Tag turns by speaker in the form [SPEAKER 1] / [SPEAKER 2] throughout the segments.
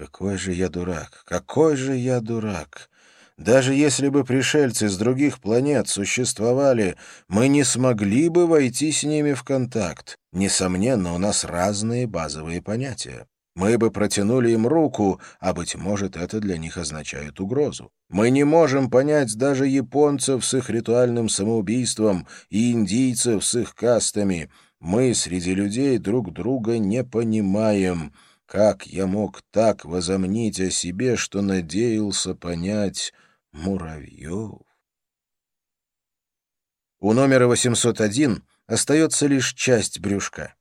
[SPEAKER 1] Какой же я дурак! Какой же я дурак! Даже если бы пришельцы с других планет существовали, мы не смогли бы войти с ними в контакт. Несомненно, у нас разные базовые понятия. Мы бы протянули им руку, а, быть может, это для них означает угрозу. Мы не можем понять даже японцев с их ритуальным самоубийством и индийцев с их кастами. Мы среди людей друг друга не понимаем. Как я мог так возомнить о себе, что надеялся понять муравьев? У номера 801 остается лишь часть брюшка.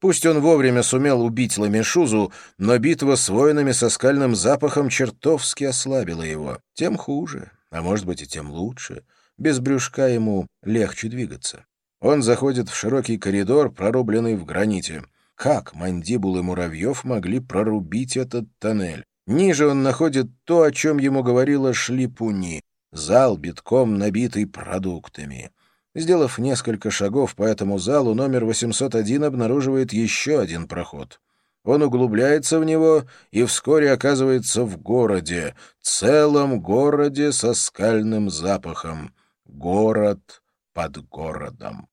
[SPEAKER 1] Пусть он вовремя сумел убить Ламешузу, но битва с воинами со скальным запахом чертовски ослабила его. Тем хуже, а может быть и тем лучше. Без брюшка ему легче двигаться. Он заходит в широкий коридор, прорубленный в граните. Как мандибулы муравьев могли прорубить этот тоннель? Ниже он находит то, о чем ему говорила Шлипуни. Зал, битком набитый продуктами. Сделав несколько шагов по этому залу, номер 801 обнаруживает еще один проход. Он углубляется в него и вскоре оказывается в городе, целом городе со скальным запахом. Город под городом.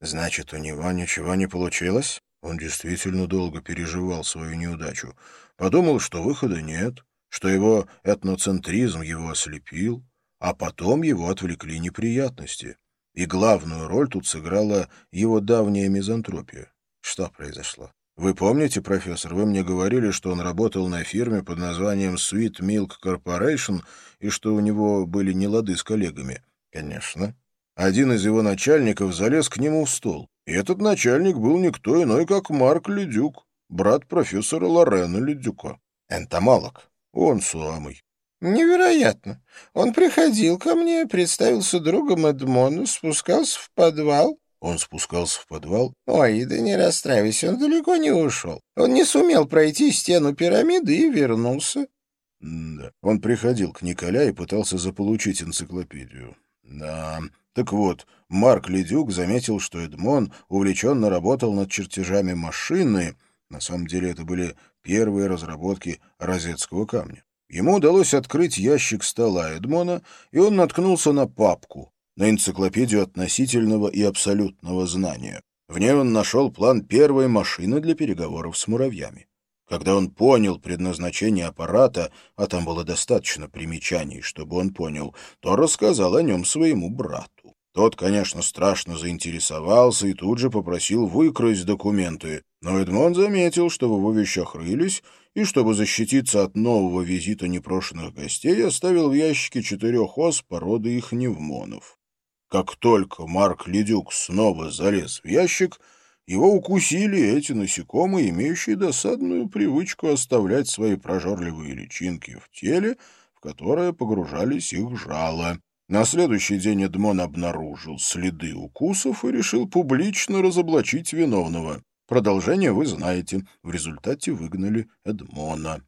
[SPEAKER 1] Значит, у него ничего не получилось? Он действительно долго переживал свою неудачу. Подумал, что выхода нет, что его этноцентризм его ослепил а потом его отвлекли неприятности. И главную роль тут сыграла его давняя мизантропия. Что произошло? Вы помните, профессор, вы мне говорили, что он работал на фирме под названием Sweet Milk Corporation и что у него были нелады с коллегами? Конечно. Один из его начальников залез к нему в стол. И этот начальник был никто иной, как Марк Ледюк, брат профессора Лорена Ледюка. Энтомолог. Он самый.
[SPEAKER 2] Невероятно. Он приходил ко мне, представился другом Эдмону, спускался в подвал.
[SPEAKER 1] Он спускался в подвал?
[SPEAKER 2] Ой, да не расстраивайся, он далеко не ушел. Он не сумел пройти стену пирамиды и вернулся.
[SPEAKER 1] Да. Он приходил к Николя и пытался заполучить энциклопедию. Да. Так вот, Марк Ледюк заметил, что Эдмон увлеченно работал над чертежами машины. На самом деле это были первые разработки розетского камня. Ему удалось открыть ящик стола Эдмона, и он наткнулся на папку, на энциклопедию относительного и абсолютного знания. В ней он нашел план первой машины для переговоров с муравьями. Когда он понял предназначение аппарата, а там было достаточно примечаний, чтобы он понял, то рассказал о нем своему брату. Тот, конечно, страшно заинтересовался и тут же попросил выкрасть документы, но Эдмон заметил, что в его вещах рылись, и, чтобы защититься от нового визита непрошенных гостей, оставил в ящике четырех ос породы их невмонов. Как только Марк Ледюк снова залез в ящик, его укусили эти насекомые, имеющие досадную привычку оставлять свои прожорливые личинки в теле, в которое погружались их жало. На следующий день Эдмон обнаружил следы укусов и решил публично разоблачить виновного. Продолжение вы знаете. В результате выгнали Эдмона.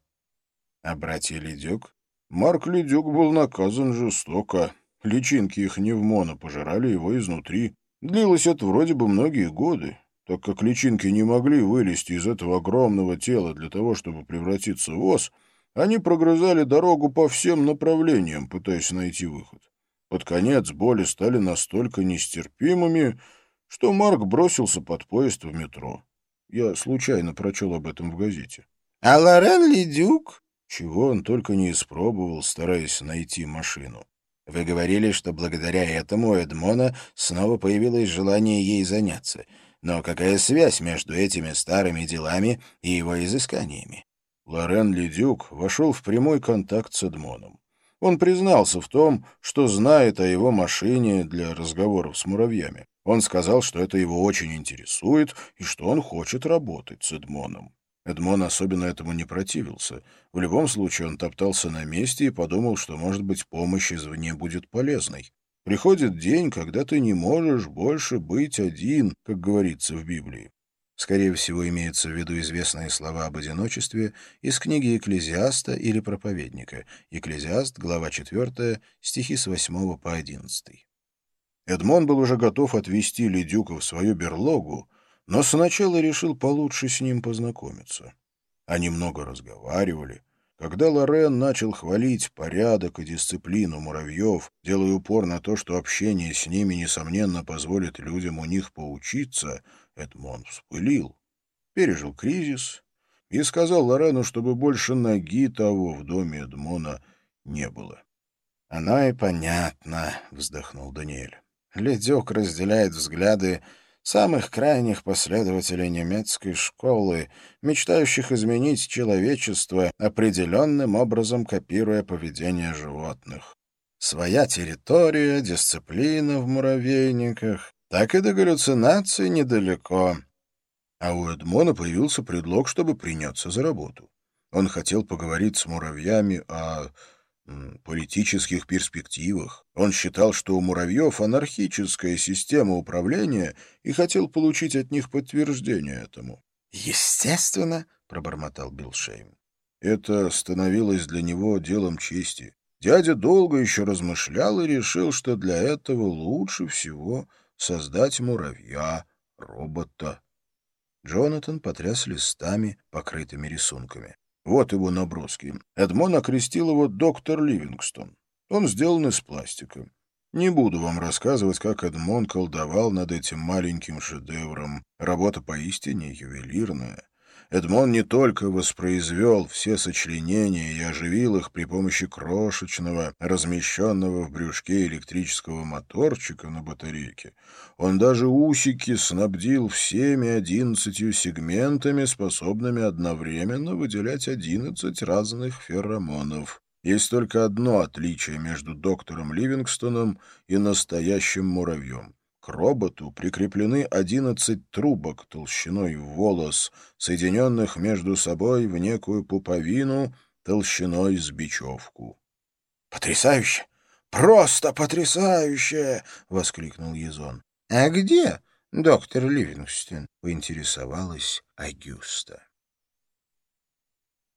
[SPEAKER 1] А братья Ледюк? Марк Ледюк был наказан жестоко. Личинки их невмона пожирали его изнутри. Длилось это вроде бы многие годы, так как личинки не могли вылезти из этого огромного тела для того, чтобы превратиться в ос, они прогрызали дорогу по всем направлениям, пытаясь найти выход. Под конец боли стали настолько нестерпимыми, что Марк бросился под поезд в метро. Я случайно прочел об этом в газете.
[SPEAKER 2] — А Лорен Ледюк?
[SPEAKER 1] Чего он только не испробовал, стараясь найти машину. Вы говорили, что благодаря этому у Эдмона снова появилось желание ей заняться. Но какая связь между этими старыми делами и его изысканиями? Лорен Ледюк вошел в прямой контакт с Эдмоном. Он признался в том, что знает о его машине для разговоров с муравьями. Он сказал, что это его очень интересует и что он хочет работать с Эдмоном. Эдмон особенно этому не противился. В любом случае он топтался на месте и подумал, что, может быть, помощь извне будет полезной. Приходит день, когда ты не можешь больше быть один, как говорится в Библии. Скорее всего, имеются в виду известные слова об одиночестве из книги Экклезиаста или Проповедника. Экклезиаст, глава 4, стихи с 8 по 11. Эдмон был уже готов отвезти Ледюка в свою берлогу, но сначала решил получше с ним познакомиться. Они много разговаривали. Когда Лорен начал хвалить порядок и дисциплину муравьев, делая упор на то, что общение с ними, несомненно, позволит людям у них поучиться, Эдмон вспылил, пережил кризис и сказал Лорену, чтобы больше ноги того в доме Эдмона не было. — Оно и понятно, — вздохнул Даниэль. Ледюк разделяет взгляды самых крайних последователей немецкой школы, мечтающих изменить человечество, определенным образом копируя поведение животных. Своя территория, дисциплина в муравейниках, так и до галлюцинаций недалеко. А у Эдмона появился предлог, чтобы приняться за работу. Он хотел поговорить с муравьями о политических перспективах. Он считал, что у муравьев анархическая система управления и хотел получить от них подтверждение этому.
[SPEAKER 2] «Естественно», — пробормотал Билшейм.
[SPEAKER 1] Это становилось для него делом чести. Дядя долго еще размышлял и решил, что для этого лучше всего создать муравья, робота. Джонатан потряс листами, покрытыми рисунками. Вот его наброски. Эдмон окрестил его доктор Ливингстон. Он сделан из пластика. Не буду вам рассказывать, как Эдмон колдовал над этим маленьким шедевром. Работа поистине ювелирная. Эдмон не только воспроизвел все сочленения и оживил их при помощи крошечного, размещенного в брюшке электрического моторчика на батарейке, он даже усики снабдил всеми одиннадцатью сегментами, способными одновременно выделять одиннадцать разных феромонов. Есть только одно отличие между доктором Ливингстоном и настоящим муравьем. Роботу прикреплены 11 трубок толщиной в волос, соединенных между собой в некую пуповину толщиной с бечевку.
[SPEAKER 2] «Потрясающе! Просто потрясающе!» — воскликнул Езон. «А где доктор Ливингстон?» — поинтересовалась Агюста.